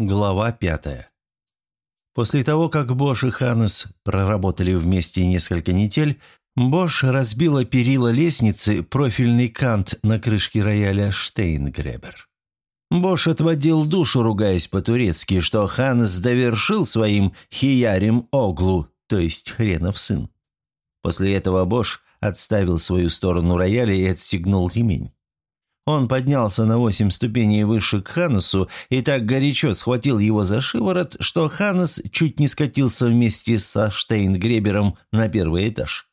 Глава пятая. После того, как Бош и Ханнес проработали вместе несколько недель, Бош разбила перила лестницы профильный кант на крышке рояля Штейнгребер. Бош отводил душу, ругаясь по-турецки, что Ханнес довершил своим хиярем оглу, то есть хренов сын. После этого Бош отставил свою сторону рояля и отстегнул ремень. Он поднялся на восемь ступеней выше к Ханнесу и так горячо схватил его за шиворот, что Ханнес чуть не скатился вместе со Штейнгребером на первый этаж.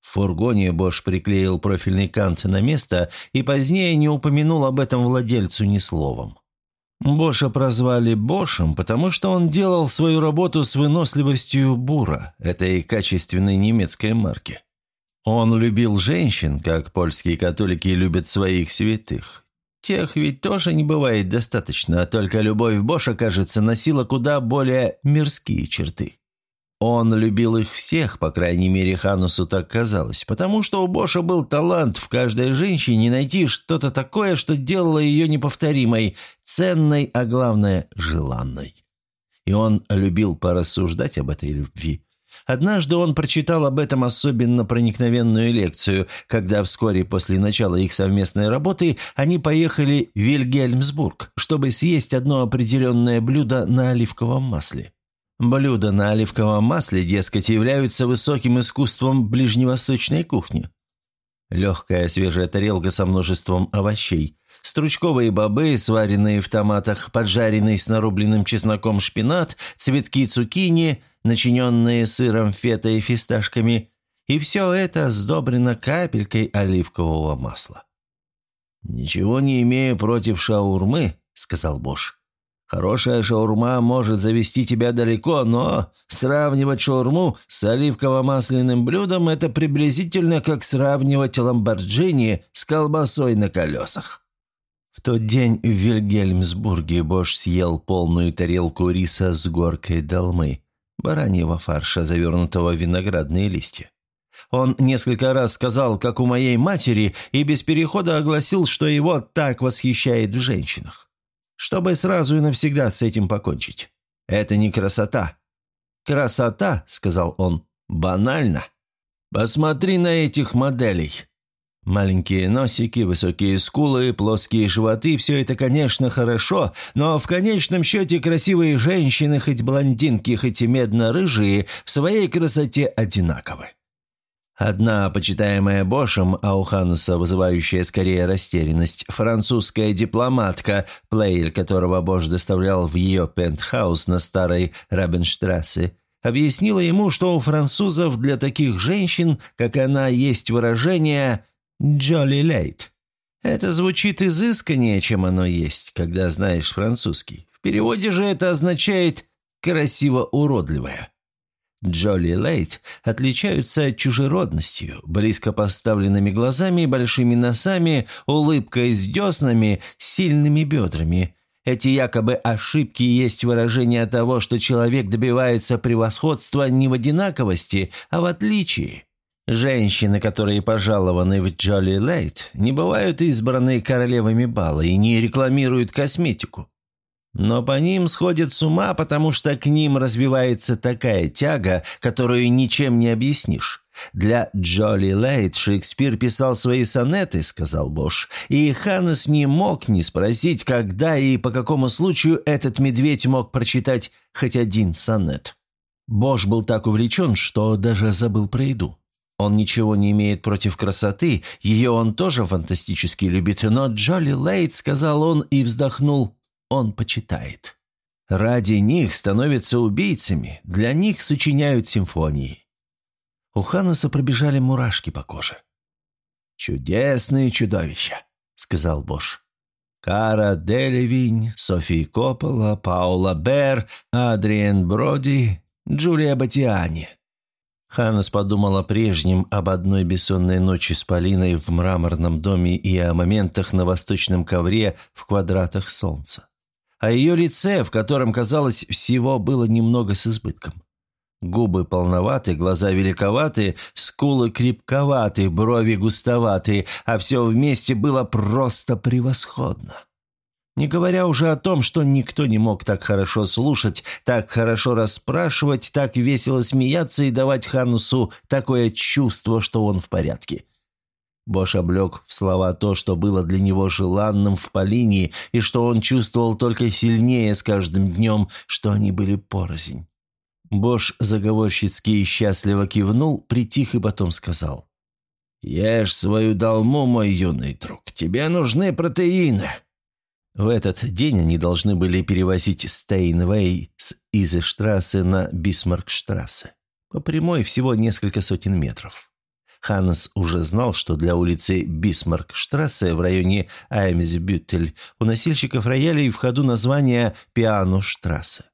В фургоне Бош приклеил профильный кант на место и позднее не упомянул об этом владельцу ни словом. Боша прозвали Бошем, потому что он делал свою работу с выносливостью бура, этой качественной немецкой марки. Он любил женщин, как польские католики любят своих святых. Тех ведь тоже не бывает достаточно, а только любовь Боша, кажется, носила куда более мирские черты. Он любил их всех, по крайней мере, Ханусу так казалось, потому что у Боша был талант в каждой женщине найти что-то такое, что делало ее неповторимой, ценной, а главное, желанной. И он любил порассуждать об этой любви. Однажды он прочитал об этом особенно проникновенную лекцию, когда вскоре после начала их совместной работы они поехали в Вильгельмсбург, чтобы съесть одно определенное блюдо на оливковом масле. Блюда на оливковом масле, дескать, являются высоким искусством ближневосточной кухни. Легкая свежая тарелка со множеством овощей, стручковые бобы, сваренные в томатах, поджаренный с нарубленным чесноком шпинат, цветки цукини, начиненные сыром фета и фисташками, и все это сдобрено капелькой оливкового масла. «Ничего не имею против шаурмы», — сказал Бош. «Хорошая шаурма может завести тебя далеко, но сравнивать шаурму с оливково-масляным блюдом – это приблизительно как сравнивать ламборджини с колбасой на колесах». В тот день в Вильгельмсбурге Бош съел полную тарелку риса с горкой долмы бараньего фарша, завернутого в виноградные листья. Он несколько раз сказал, как у моей матери, и без перехода огласил, что его так восхищает в женщинах. Чтобы сразу и навсегда с этим покончить. Это не красота. «Красота», — сказал он, — «банально. Посмотри на этих моделей. Маленькие носики, высокие скулы, плоские животы – все это, конечно, хорошо, но в конечном счете красивые женщины, хоть блондинки, хоть и медно-рыжие, в своей красоте одинаковы. Одна, почитаемая Бошем, а у Ханнеса вызывающая скорее растерянность, французская дипломатка, плейль которого Бош доставлял в ее пентхаус на старой Рабенштрассе, объяснила ему, что у французов для таких женщин, как она, есть выражение «Джоли Лейт». Это звучит изысканнее, чем оно есть, когда знаешь французский. В переводе же это означает «красиво уродливая». Джоли Лейт отличаются чужеродностью, близко поставленными глазами, большими носами, улыбкой с деснами, сильными бедрами. Эти якобы ошибки есть выражение того, что человек добивается превосходства не в одинаковости, а в отличии. Женщины, которые пожалованы в Джоли Лейт, не бывают избраны королевами бала и не рекламируют косметику. Но по ним сходят с ума, потому что к ним развивается такая тяга, которую ничем не объяснишь. «Для Джоли Лейт Шекспир писал свои сонеты», — сказал Бош, и Ханнес не мог не спросить, когда и по какому случаю этот медведь мог прочитать хоть один сонет. Бош был так увлечен, что даже забыл про еду. Он ничего не имеет против красоты, ее он тоже фантастически любит, но Джоли Лейт, сказал он и вздохнул, он почитает. Ради них становятся убийцами, для них сочиняют симфонии. У Ханнеса пробежали мурашки по коже. «Чудесные чудовища», — сказал Бош. Кара Делевинь, София Коппола, Паула Бер, Адриен Броди, Джулия Батиани. Ханнес подумал о прежнем, об одной бессонной ночи с Полиной в мраморном доме и о моментах на восточном ковре в квадратах солнца. О ее лице, в котором, казалось, всего было немного с избытком. Губы полноваты, глаза великоваты, скулы крепковаты, брови густоватые, а все вместе было просто превосходно. Не говоря уже о том, что никто не мог так хорошо слушать, так хорошо расспрашивать, так весело смеяться и давать Ханусу такое чувство, что он в порядке. Бош облег в слова то, что было для него желанным в Полине, и что он чувствовал только сильнее с каждым днем, что они были порознь. Бош заговорщицки и счастливо кивнул, притих и потом сказал. «Ешь свою долму, мой юный друг, тебе нужны протеины». В этот день они должны были перевозить Стейнвей с Изештрассе на Бисмаркштрассе. По прямой всего несколько сотен метров. Ханнес уже знал, что для улицы Бисмаркштрассе в районе Аймсбютель у носильщиков роялей в ходу название Пианоштрассе.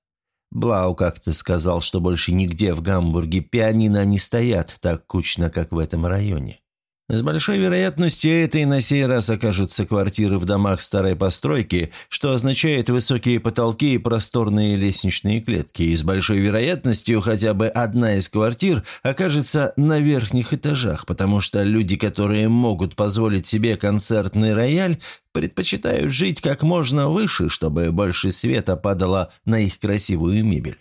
Блау как-то сказал, что больше нигде в Гамбурге пианино не стоят так кучно, как в этом районе. С большой вероятностью это и на сей раз окажутся квартиры в домах старой постройки, что означает высокие потолки и просторные лестничные клетки, и с большой вероятностью хотя бы одна из квартир окажется на верхних этажах, потому что люди, которые могут позволить себе концертный рояль, предпочитают жить как можно выше, чтобы больше света падало на их красивую мебель.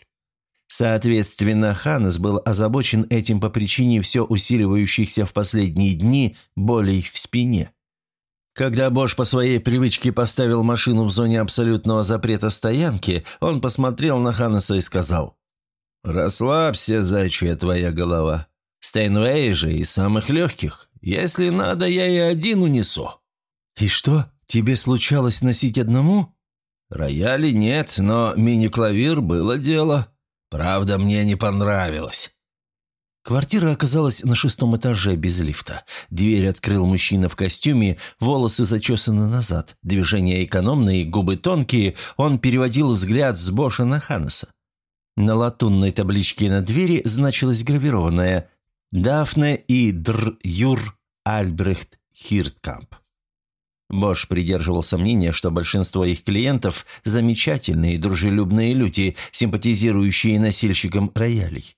Соответственно, Ханнес был озабочен этим по причине все усиливающихся в последние дни болей в спине. Когда Бош по своей привычке поставил машину в зоне абсолютного запрета стоянки, он посмотрел на Ханнеса и сказал, «Расслабься, зайчья твоя голова. Стейнвей же из самых легких. Если надо, я и один унесу». «И что, тебе случалось носить одному?» «Рояли нет, но мини-клавир было дело». Правда, мне не понравилось». Квартира оказалась на шестом этаже без лифта. Дверь открыл мужчина в костюме, волосы зачесаны назад, движения экономные, губы тонкие, он переводил взгляд с Боша на Ханнеса. На латунной табличке на двери значилось гравированное «Дафне и Др Юр Альбрехт Хирткамп». Бош придерживался мнения, что большинство их клиентов – замечательные, дружелюбные люди, симпатизирующие носильщикам роялей.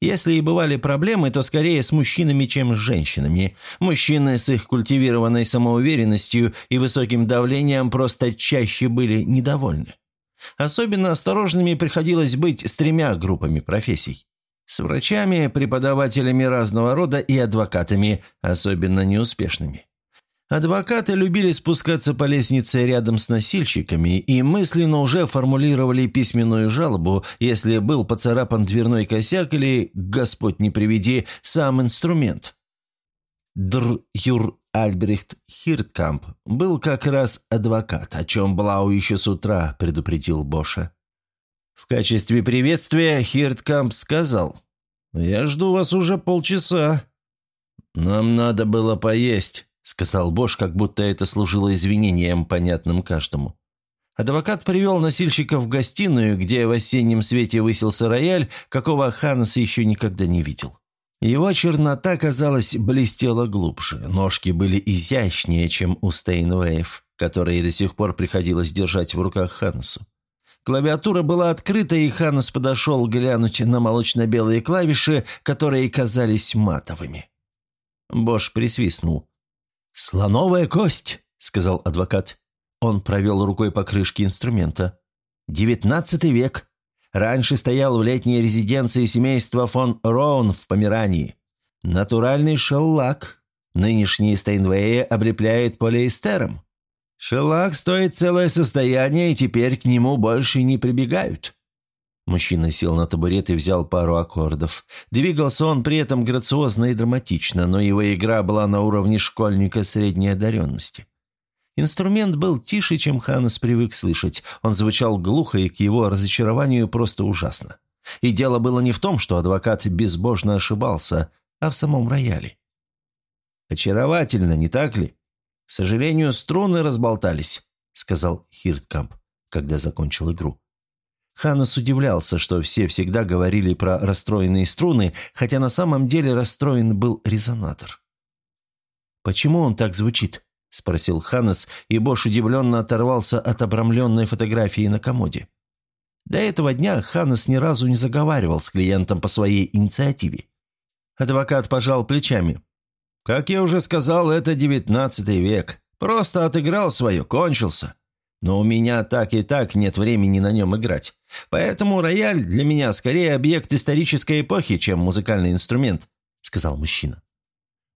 Если и бывали проблемы, то скорее с мужчинами, чем с женщинами. Мужчины с их культивированной самоуверенностью и высоким давлением просто чаще были недовольны. Особенно осторожными приходилось быть с тремя группами профессий. С врачами, преподавателями разного рода и адвокатами, особенно неуспешными. Адвокаты любили спускаться по лестнице рядом с носильщиками и мысленно уже формулировали письменную жалобу, если был поцарапан дверной косяк или, Господь не приведи, сам инструмент. Др Юр Альбрехт Хирткамп был как раз адвокат, о чем Блау еще с утра предупредил Боша. В качестве приветствия Хирткамп сказал, «Я жду вас уже полчаса. Нам надо было поесть» сказал Бош, как будто это служило извинением, понятным каждому. Адвокат привел носильщика в гостиную, где в осеннем свете высился рояль, какого Ханнес еще никогда не видел. Его чернота, казалось, блестела глубже, ножки были изящнее, чем у Стейнвеев, которые до сих пор приходилось держать в руках Ханнесу. Клавиатура была открыта, и Ханнес подошел глянуть на молочно-белые клавиши, которые казались матовыми. Бош присвистнул. «Слоновая кость», — сказал адвокат. Он провел рукой по крышке инструмента. «Девятнадцатый век. Раньше стоял в летней резиденции семейства фон Роун в Померании. Натуральный шеллак. Нынешние Стейнвеи облепляют полиэстером. Шеллак стоит целое состояние, и теперь к нему больше не прибегают. Мужчина сел на табурет и взял пару аккордов. Двигался он при этом грациозно и драматично, но его игра была на уровне школьника средней одаренности. Инструмент был тише, чем Ханнес привык слышать. Он звучал глухо и к его разочарованию просто ужасно. И дело было не в том, что адвокат безбожно ошибался, а в самом рояле. «Очаровательно, не так ли? К сожалению, струны разболтались», — сказал Хирткамп, когда закончил игру. Ханнес удивлялся, что все всегда говорили про расстроенные струны, хотя на самом деле расстроен был резонатор. «Почему он так звучит?» – спросил Ханнес, и Бош удивленно оторвался от обрамленной фотографии на комоде. До этого дня Ханнес ни разу не заговаривал с клиентом по своей инициативе. Адвокат пожал плечами. «Как я уже сказал, это девятнадцатый век. Просто отыграл свое, кончился. Но у меня так и так нет времени на нем играть. Поэтому рояль для меня скорее объект исторической эпохи, чем музыкальный инструмент», — сказал мужчина.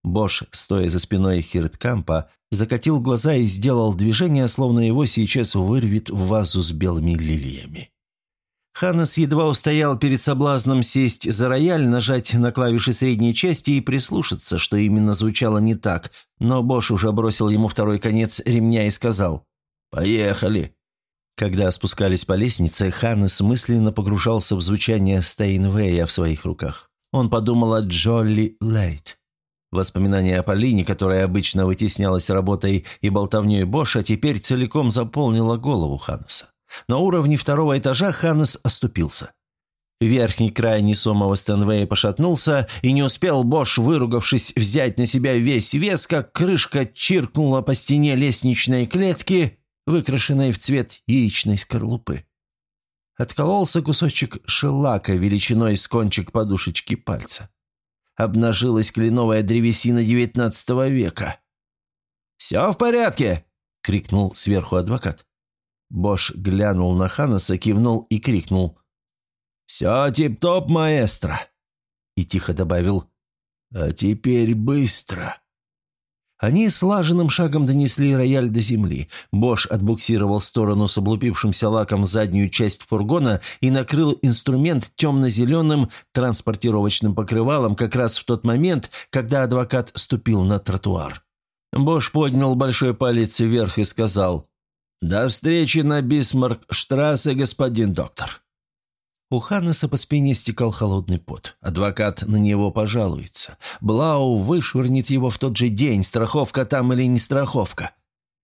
Бош, стоя за спиной Хирткампа, закатил глаза и сделал движение, словно его сейчас вырвет в вазу с белыми лилиями. Ханнес едва устоял перед соблазном сесть за рояль, нажать на клавиши средней части и прислушаться, что именно звучало не так, но Бош уже бросил ему второй конец ремня и сказал «Поехали». Когда спускались по лестнице, Ханнес мысленно погружался в звучание Стейнвея в своих руках. Он подумал о Джолли Лейт. Воспоминание о Полине, которая обычно вытеснялась работой и болтовней Боша, теперь целиком заполнило голову Ханнеса. На уровне второго этажа Ханнес оступился. Верхний край несомого Стэнвея пошатнулся, и не успел Бош, выругавшись, взять на себя весь вес, как крышка чиркнула по стене лестничной клетки, выкрашенной в цвет яичной скорлупы. Откололся кусочек шелака величиной с кончик подушечки пальца обнажилась кленовая древесина девятнадцатого века. «Все в порядке!» — крикнул сверху адвокат. Бош глянул на Ханнеса, кивнул и крикнул. «Все тип-топ, маэстро!» И тихо добавил. «А теперь быстро!» Они слаженным шагом донесли рояль до земли. Бош отбуксировал сторону с облупившимся лаком заднюю часть фургона и накрыл инструмент темно-зеленым транспортировочным покрывалом как раз в тот момент, когда адвокат ступил на тротуар. Бош поднял большой палец вверх и сказал «До встречи на Бисмарк-штрассе, господин доктор». У Ханнеса по спине стекал холодный пот. Адвокат на него пожалуется. Блау вышвырнет его в тот же день, страховка там или не страховка.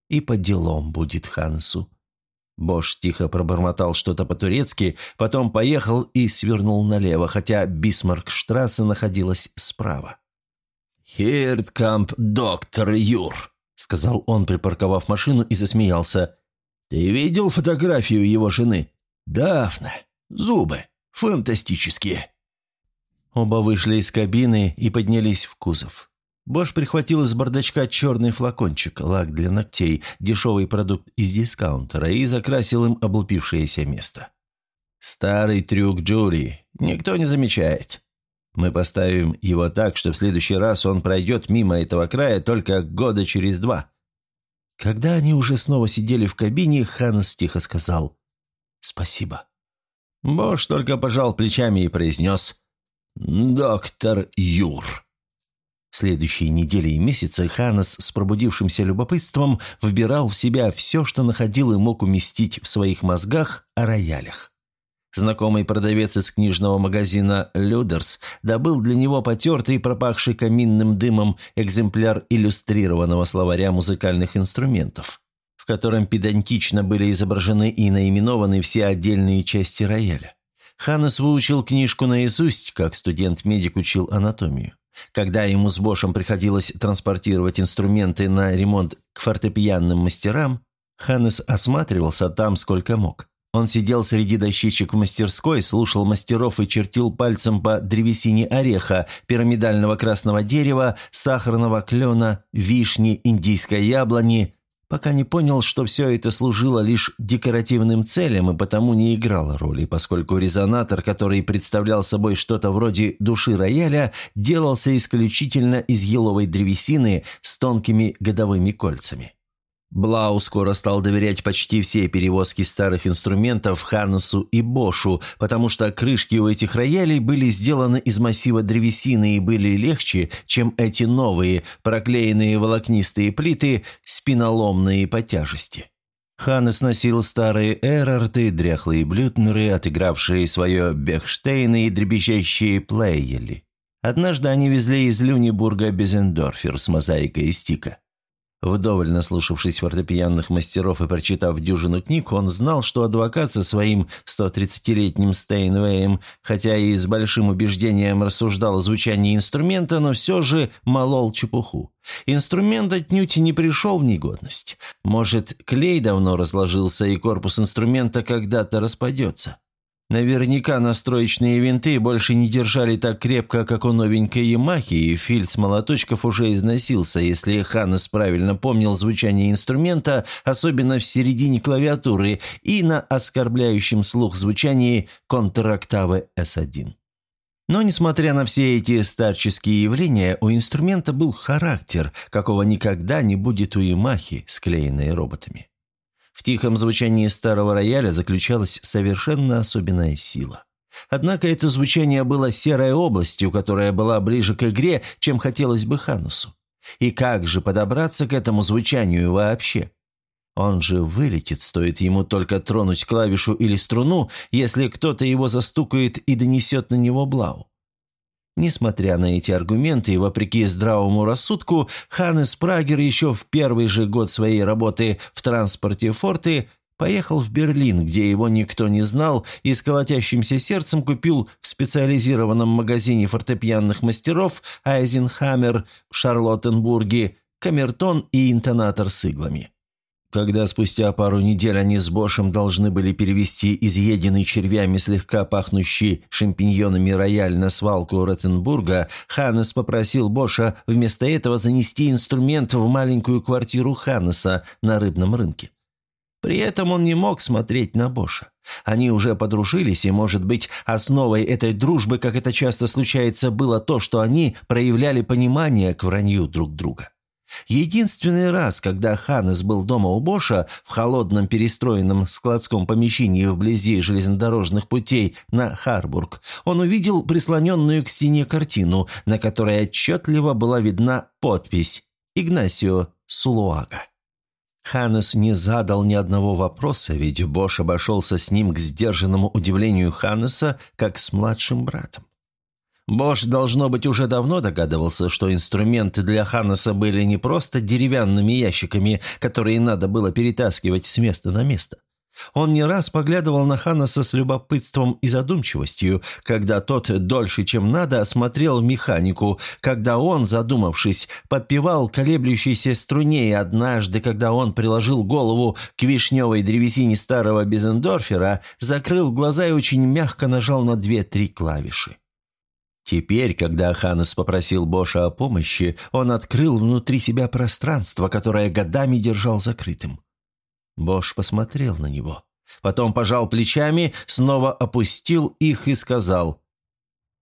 И по делам будет Ханнесу. Бош тихо пробормотал что-то по-турецки, потом поехал и свернул налево, хотя Бисмаркштрассе находилась справа. «Хирткамп, доктор Юр», — сказал он, припарковав машину и засмеялся. «Ты видел фотографию его жены? Дафна. Зубы. Фантастические». Оба вышли из кабины и поднялись в кузов. Бош прихватил из бардачка черный флакончик, лак для ногтей, дешевый продукт из дискаунтера, и закрасил им облупившееся место. «Старый трюк Джури. Никто не замечает. Мы поставим его так, что в следующий раз он пройдет мимо этого края только года через два». Когда они уже снова сидели в кабине, Ханнес тихо сказал «Спасибо». Бош только пожал плечами и произнес «Доктор Юр». В следующие недели и месяцы Ханнес с пробудившимся любопытством вбирал в себя все, что находил и мог уместить в своих мозгах о роялях. Знакомый продавец из книжного магазина «Людерс» добыл для него потертый, пропахший каминным дымом экземпляр иллюстрированного словаря музыкальных инструментов котором педантично были изображены и наименованы все отдельные части рояля. Ханнес выучил книжку наизусть, как студент-медик учил анатомию. Когда ему с Бошем приходилось транспортировать инструменты на ремонт к фортепианным мастерам, Ханнес осматривался там сколько мог. Он сидел среди дощечек в мастерской, слушал мастеров и чертил пальцем по древесине ореха, пирамидального красного дерева, сахарного клена, вишни, индийской яблони, пока не понял, что все это служило лишь декоративным целям и потому не играло роли, поскольку резонатор, который представлял собой что-то вроде души рояля, делался исключительно из еловой древесины с тонкими годовыми кольцами. Блау скоро стал доверять почти все перевозки старых инструментов Ханнесу и Бошу, потому что крышки у этих роялей были сделаны из массива древесины и были легче, чем эти новые, проклеенные волокнистые плиты, спиноломные по тяжести. Ханнес носил старые Эрарты, дряхлые блютнеры, отыгравшие свое Бехштейны и дребезжащие плейели. Однажды они везли из Люнебурга Безендорфер с мозаикой из стика. Вдоволь наслушавшись фортепианных мастеров и прочитав дюжину книг, он знал, что адвокат со своим 130-летним Стейнвеем, хотя и с большим убеждением рассуждал о звучании инструмента, но все же молол чепуху. Инструмент отнюдь не пришел в негодность. Может, клей давно разложился, и корпус инструмента когда-то распадется. Наверняка настроечные винты больше не держали так крепко, как у новенькой Ямахи, и фильц молоточков уже износился, если Ханнес правильно помнил звучание инструмента, особенно в середине клавиатуры и на оскорбляющем слух звучании контрактавы S1. Но, несмотря на все эти старческие явления, у инструмента был характер, какого никогда не будет у Ямахи, склеенной роботами. В тихом звучании старого рояля заключалась совершенно особенная сила. Однако это звучание было серой областью, которая была ближе к игре, чем хотелось бы Ханусу. И как же подобраться к этому звучанию вообще? Он же вылетит, стоит ему только тронуть клавишу или струну, если кто-то его застукает и донесет на него блау. Несмотря на эти аргументы и вопреки здравому рассудку, Ханнес Прагер еще в первый же год своей работы в транспорте Форты поехал в Берлин, где его никто не знал, и с колотящимся сердцем купил в специализированном магазине фортепианных мастеров Айзенхаммер в Шарлоттенбурге камертон и интонатор с иглами. Когда спустя пару недель они с Бошем должны были перевести изъеденный червями слегка пахнущий шампиньонами рояль на свалку Ротенбурга, Ханнес попросил Боша вместо этого занести инструмент в маленькую квартиру Ханнеса на рыбном рынке. При этом он не мог смотреть на Боша. Они уже подружились, и, может быть, основой этой дружбы, как это часто случается, было то, что они проявляли понимание к вранью друг друга. Единственный раз, когда Ханнес был дома у Боша в холодном перестроенном складском помещении вблизи железнодорожных путей на Харбург, он увидел прислоненную к стене картину, на которой отчетливо была видна подпись «Игнасио Сулуага». Ханнес не задал ни одного вопроса, ведь Бош обошелся с ним к сдержанному удивлению Ханнеса, как с младшим братом. Бош, должно быть, уже давно догадывался, что инструменты для Ханнеса были не просто деревянными ящиками, которые надо было перетаскивать с места на место. Он не раз поглядывал на Ханнеса с любопытством и задумчивостью, когда тот дольше, чем надо, осмотрел механику, когда он, задумавшись, подпевал колеблющейся струне, и однажды, когда он приложил голову к вишневой древесине старого Безендорфера, закрыл глаза и очень мягко нажал на две-три клавиши. Теперь, когда Ханнес попросил Боша о помощи, он открыл внутри себя пространство, которое годами держал закрытым. Бош посмотрел на него. Потом пожал плечами, снова опустил их и сказал,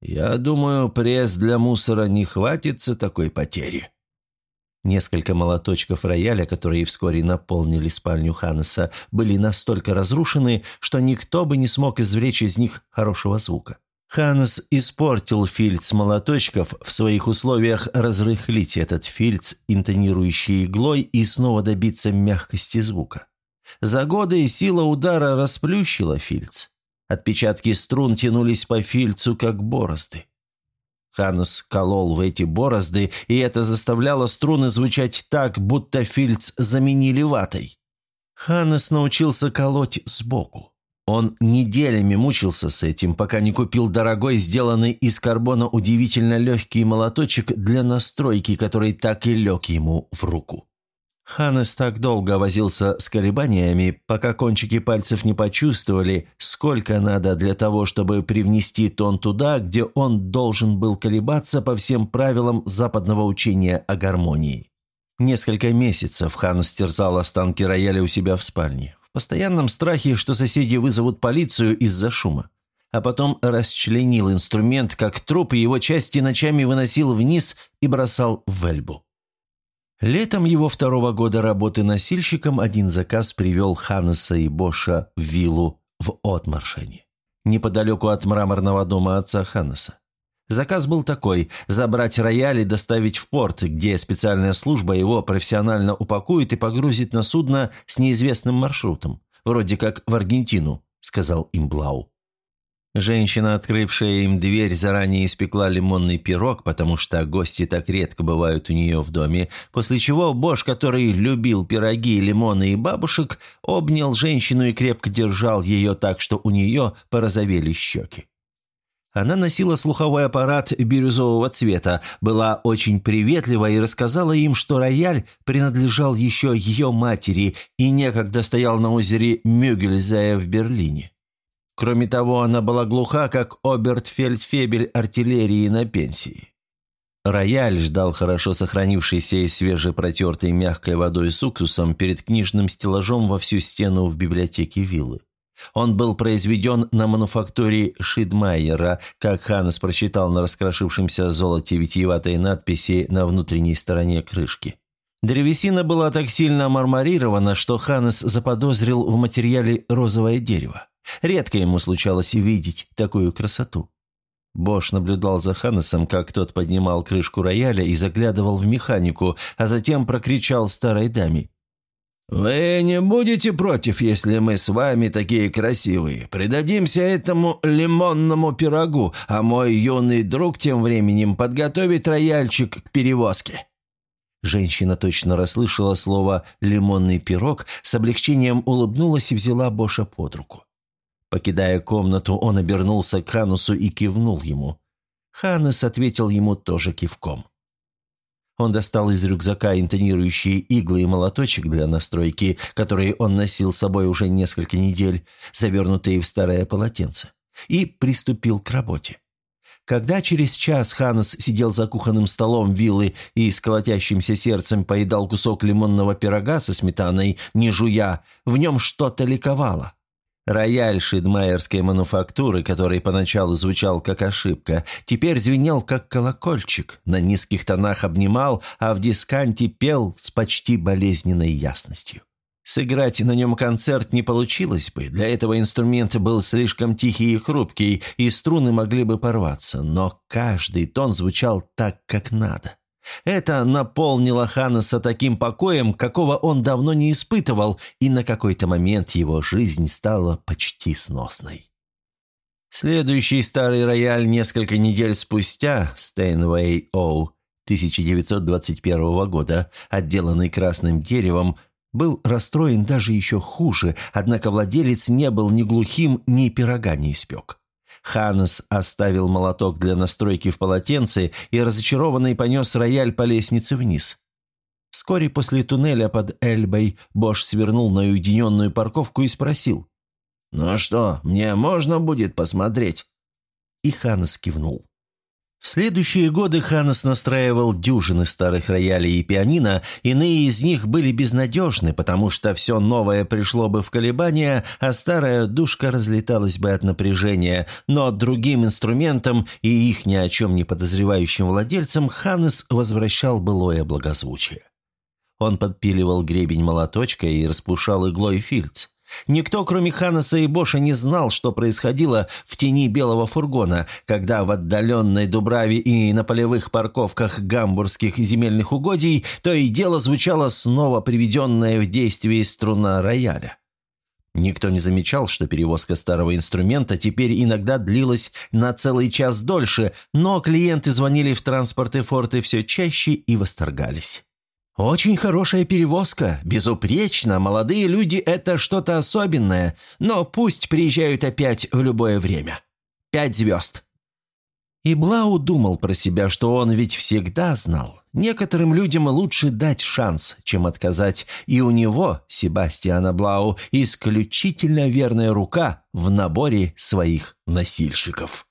«Я думаю, пресс для мусора не хватится такой потери». Несколько молоточков рояля, которые вскоре наполнили спальню Ханнеса, были настолько разрушены, что никто бы не смог извлечь из них хорошего звука. Ханс испортил фильц молоточков в своих условиях разрыхлить этот фильц, интонирующий иглой, и снова добиться мягкости звука. За годы сила удара расплющила фильц. Отпечатки струн тянулись по фильцу, как борозды. Ханнес колол в эти борозды, и это заставляло струны звучать так, будто фильц заменили ватой. Ханнес научился колоть сбоку. Он неделями мучился с этим, пока не купил дорогой, сделанный из карбона удивительно легкий молоточек для настройки, который так и лег ему в руку. Ханнес так долго возился с колебаниями, пока кончики пальцев не почувствовали, сколько надо для того, чтобы привнести тон туда, где он должен был колебаться по всем правилам западного учения о гармонии. Несколько месяцев Ханнес терзал останки рояля у себя в спальне постоянном страхе, что соседи вызовут полицию из-за шума. А потом расчленил инструмент, как труп, и его части ночами выносил вниз и бросал в Эльбу. Летом его второго года работы носильщиком один заказ привел Ханнеса и Боша в виллу в Отмаршене, неподалеку от мраморного дома отца Ханнеса. Заказ был такой – забрать рояль и доставить в порт, где специальная служба его профессионально упакует и погрузит на судно с неизвестным маршрутом, вроде как в Аргентину, сказал им Блау. Женщина, открывшая им дверь, заранее испекла лимонный пирог, потому что гости так редко бывают у нее в доме, после чего Бош, который любил пироги, лимоны и бабушек, обнял женщину и крепко держал ее так, что у нее порозовели щеки. Она носила слуховой аппарат бирюзового цвета, была очень приветлива и рассказала им, что рояль принадлежал еще ее матери и некогда стоял на озере Мюгельзая в Берлине. Кроме того, она была глуха, как обертфельдфебель артиллерии на пенсии. Рояль ждал хорошо сохранившийся и свежепротертый мягкой водой с уксусом перед книжным стеллажом во всю стену в библиотеке виллы. Он был произведен на мануфактуре Шидмайера, как Ханнес прочитал на раскрашившемся золоте витиеватой надписи на внутренней стороне крышки. Древесина была так сильно марморирована, что Ханнес заподозрил в материале розовое дерево. Редко ему случалось видеть такую красоту. Бош наблюдал за Ханнесом, как тот поднимал крышку рояля и заглядывал в механику, а затем прокричал старой даме. «Вы не будете против, если мы с вами такие красивые? Придадимся этому лимонному пирогу, а мой юный друг тем временем подготовит рояльчик к перевозке». Женщина точно расслышала слово «лимонный пирог», с облегчением улыбнулась и взяла Боша под руку. Покидая комнату, он обернулся к Ханусу и кивнул ему. Ханес ответил ему тоже кивком. Он достал из рюкзака интонирующие иглы и молоточек для настройки, которые он носил с собой уже несколько недель, завернутые в старое полотенце, и приступил к работе. Когда через час Ханес сидел за кухонным столом виллы и с колотящимся сердцем поедал кусок лимонного пирога со сметаной, не жуя, в нем что-то ликовало. Рояль шидмайерской мануфактуры, который поначалу звучал как ошибка, теперь звенел как колокольчик, на низких тонах обнимал, а в дисканте пел с почти болезненной ясностью. Сыграть на нем концерт не получилось бы, для этого инструмент был слишком тихий и хрупкий, и струны могли бы порваться, но каждый тон звучал так, как надо. Это наполнило Ханнеса таким покоем, какого он давно не испытывал, и на какой-то момент его жизнь стала почти сносной. Следующий старый рояль несколько недель спустя, Стейнвей Оу, 1921 года, отделанный красным деревом, был расстроен даже еще хуже, однако владелец не был ни глухим, ни пирога не испек. Ханнес оставил молоток для настройки в полотенце и разочарованный понес рояль по лестнице вниз. Вскоре после туннеля под Эльбой Бош свернул на уединенную парковку и спросил. «Ну что, мне можно будет посмотреть?» И Ханнес кивнул. В следующие годы Ханнес настраивал дюжины старых роялей и пианино, иные из них были безнадежны, потому что все новое пришло бы в колебания, а старая душка разлеталась бы от напряжения, но другим инструментам и их ни о чем не подозревающим владельцам Ханнес возвращал былое благозвучие. Он подпиливал гребень молоточка и распушал иглой фильц. Никто, кроме Ханаса и Боша, не знал, что происходило в тени белого фургона, когда в отдаленной Дубраве и на полевых парковках гамбургских земельных угодий то и дело звучала снова приведенная в действие струна рояля. Никто не замечал, что перевозка старого инструмента теперь иногда длилась на целый час дольше, но клиенты звонили в транспорты форты все чаще и восторгались. «Очень хорошая перевозка, безупречно, молодые люди – это что-то особенное, но пусть приезжают опять в любое время. Пять звезд». И Блау думал про себя, что он ведь всегда знал. Некоторым людям лучше дать шанс, чем отказать, и у него, Себастьяна Блау, исключительно верная рука в наборе своих носильщиков.